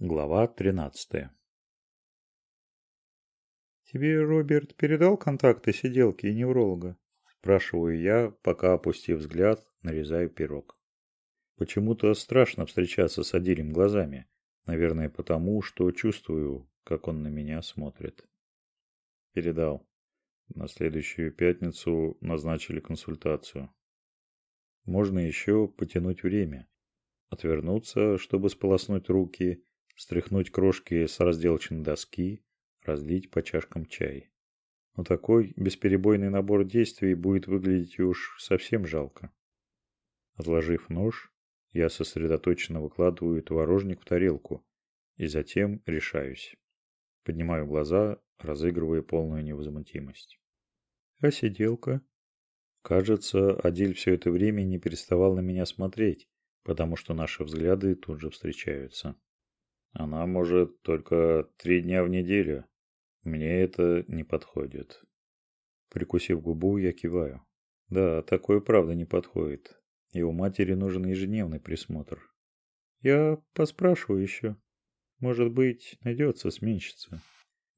Глава 13. «Тебе Роберт передал контакты сиделки и невролога?» Спрашиваю я, пока, опустив взгляд, нарезаю пирог. Почему-то страшно встречаться с Адилем глазами. Наверное, потому, что чувствую, как он на меня смотрит. Передал. На следующую пятницу назначили консультацию. Можно еще потянуть время. Отвернуться, чтобы сполоснуть руки, стряхнуть крошки с разделочной доски, разлить по чашкам чай. Но такой бесперебойный набор действий будет выглядеть уж совсем жалко. Отложив нож, я сосредоточенно выкладываю творожник в тарелку и затем решаюсь. Поднимаю глаза, разыгрывая полную невозмутимость. А сиделка? Кажется, Адиль все это время не переставал на меня смотреть, потому что наши взгляды тут же встречаются. Она может только три дня в неделю. Мне это не подходит. Прикусив губу, я киваю. Да, такое правда не подходит. Его матери нужен ежедневный присмотр. Я поспрашиваю еще. Может быть, найдется сменщица.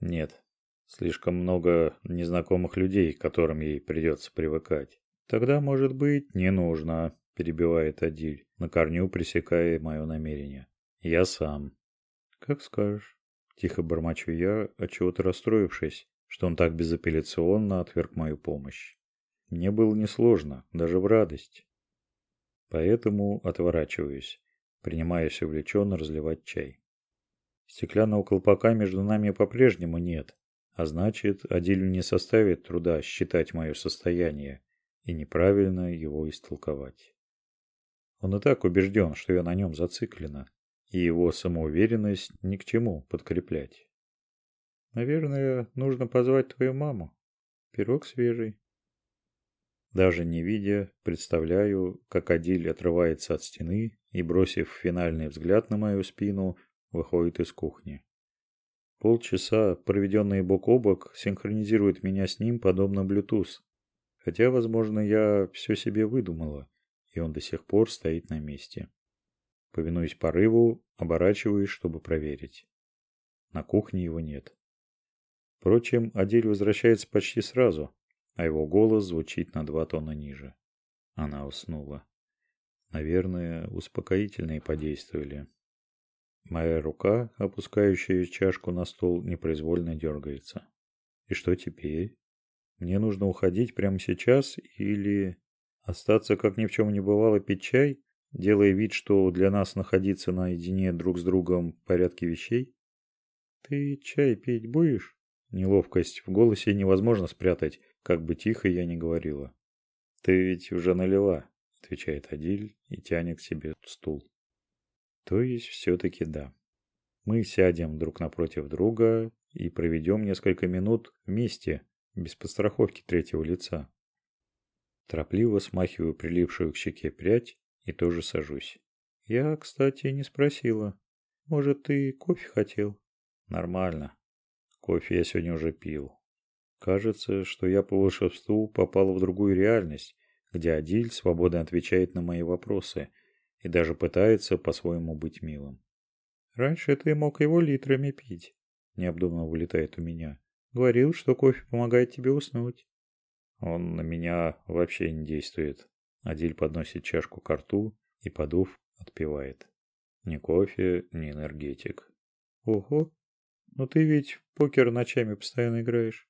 Нет. Слишком много незнакомых людей, к которым ей придется привыкать. Тогда, может быть, не нужно, перебивает Адиль, на корню пресекая мое намерение. Я сам. Как скажешь. Тихо бормочу я, отчего-то расстроившись, что он так безапелляционно отверг мою помощь. Мне было несложно, даже в радость. Поэтому отворачиваюсь, принимаясь увлеченно разливать чай. Стеклянного колпака между нами по-прежнему нет, а значит, Адилю не составит труда считать мое состояние и неправильно его истолковать. Он и так убежден, что я на нем зациклена, и его самоуверенность ни к чему подкреплять. Наверное, нужно позвать твою маму. Пирог свежий. Даже не видя, представляю, как Адиль отрывается от стены и, бросив финальный взгляд на мою спину, выходит из кухни. Полчаса, проведенные бок о бок, синхронизируют меня с ним подобно Bluetooth. Хотя, возможно, я все себе выдумала, и он до сих пор стоит на месте. Повинуясь порыву, оборачиваюсь, чтобы проверить. На кухне его нет. Впрочем, Адель возвращается почти сразу, а его голос звучит на два тона ниже. Она уснула. Наверное, успокоительные подействовали. Моя рука, опускающая чашку на стол, непроизвольно дергается. И что теперь? Мне нужно уходить прямо сейчас или остаться, как ни в чем не бывало, пить чай? Делая вид, что для нас находиться наедине друг с другом в порядке вещей? Ты чай пить будешь? Неловкость в голосе невозможно спрятать, как бы тихо я ни говорила. Ты ведь уже налила, отвечает Адиль и тянет к себе стул. То есть все-таки да. Мы сядем друг напротив друга и проведем несколько минут вместе, без подстраховки третьего лица. Торопливо смахиваю прилившую к щеке прядь и тоже сажусь. Я, кстати, не спросила. Может, ты кофе хотел? Нормально. Кофе я сегодня уже пил. Кажется, что я по волшебству попал в другую реальность, где Адиль свободно отвечает на мои вопросы и даже пытается по-своему быть милым. Раньше ты мог его литрами пить. Необдуманно вылетает у меня. Говорил, что кофе помогает тебе уснуть. Он на меня вообще не действует. Адиль подносит чашку к рту и, подув, отпивает. Ни кофе, ни энергетик. Ого, ну ты ведь в покер ночами постоянно играешь.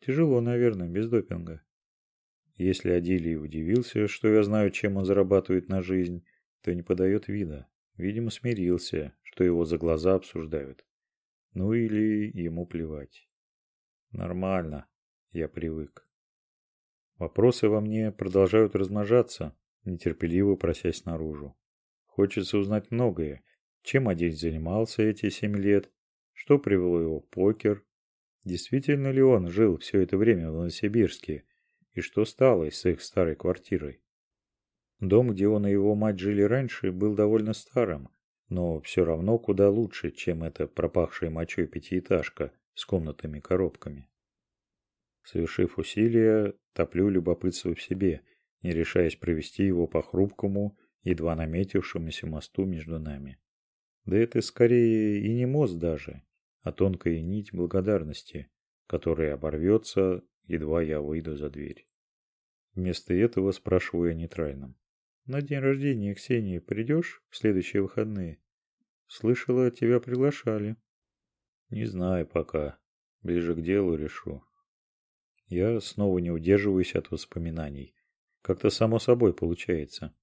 Тяжело, наверное, без допинга. Если Адилий удивился, что я знаю, чем он зарабатывает на жизнь, то не подает вида. Видимо, смирился, что его за глаза обсуждают. Ну или ему плевать. Нормально, я привык. Вопросы во мне продолжают размножаться, нетерпеливо просясь наружу. Хочется узнать многое. Чем Адиль занимался эти семь лет? Что привело его в покер? Действительно ли он жил все это время в Новосибирске? И что стало с их старой квартирой? Дом, где он и его мать жили раньше, был довольно старым, но все равно куда лучше, чем эта пропахшая мочой пятиэтажка с комнатами-коробками. Совершив усилие, топлю любопытство в себе, не решаясь провести его по хрупкому, едва наметившемуся мосту между нами. Да это скорее и не мост даже, а тонкая нить благодарности, которая оборвется, едва я выйду за дверь. Вместо этого спрашиваю я нейтральным. На день рождения Ксении придешь в следующие выходные? Слышала, тебя приглашали. Не знаю пока. Ближе к делу решу. Я снова не удерживаюсь от воспоминаний. Как-то само собой получается.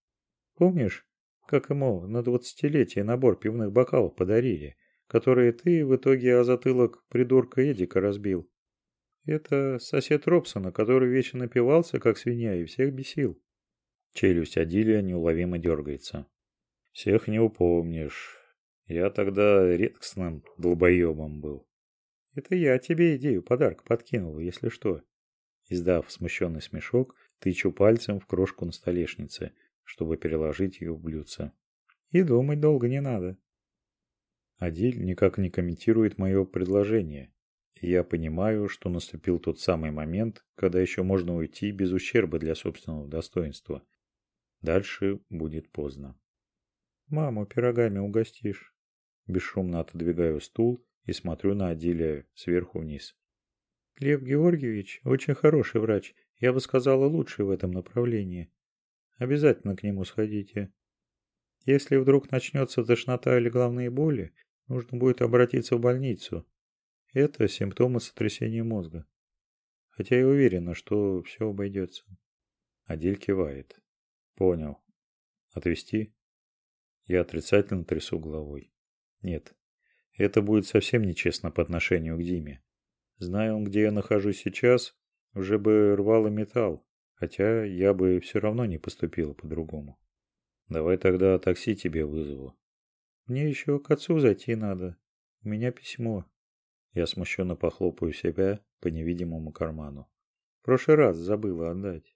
Помнишь, как ему на двадцатилетие набор пивных бокалов подарили, которые ты в итоге о затылок придурка Эдика разбил? Это сосед Робсона, который вечно напивался, как свинья, и всех бесил. Челюсть Адилия неуловимо дергается. Всех не упомнишь. Я тогда редкостным долбоебом был. Это я тебе идею подарка подкинул, если что. Издав смущенный смешок, тычу пальцем в крошку на столешнице, чтобы переложить ее в блюдце. И думать долго не надо. Адиль никак не комментирует мое предложение, я понимаю, что наступил тот самый момент, когда еще можно уйти без ущерба для собственного достоинства. Дальше будет поздно. «Маму пирогами угостишь?» Бесшумно отодвигаю стул и смотрю на Адиля сверху вниз. «Лев Георгиевич очень хороший врач, я бы сказала, лучший в этом направлении. Обязательно к нему сходите. Если вдруг начнется тошнота или головные боли, нужно будет обратиться в больницу. Это симптомы сотрясения мозга. Хотя я уверена, что все обойдется. Адиль кивает. Понял. Отвести? Я отрицательно трясу головой. Нет. Это будет совсем нечестно по отношению к Диме. Зная он, где я нахожусь сейчас, уже бы рвало металл, хотя я бы все равно не поступила по-другому. Давай тогда такси тебе вызову. Мне еще к отцу зайти надо. У меня письмо. Я смущенно похлопаю себя по невидимому карману. В прошлый раз забыла отдать.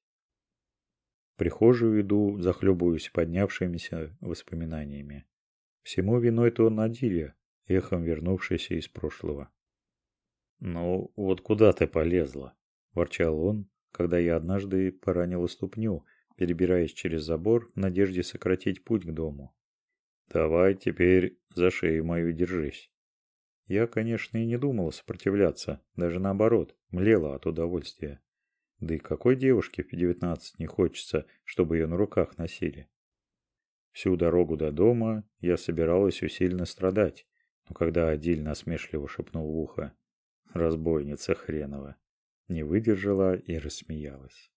В прихожую иду, захлебываюсь поднявшимися воспоминаниями. Всему виной то Надилья, эхом вернувшаяся из прошлого. «Ну, вот куда ты полезла?» – ворчал он, когда я однажды поранила ступню, перебираясь через забор в надежде сократить путь к дому. «Давай теперь за шею мою держись». Я, конечно, и не думала сопротивляться, даже наоборот, млела от удовольствия. Да и какой девушке в 19 не хочется, чтобы ее на руках носили? Всю дорогу до дома я собиралась усиленно страдать, но когда Адиль насмешливо шепнул в ухо «Разбойница хренова», не выдержала и рассмеялась.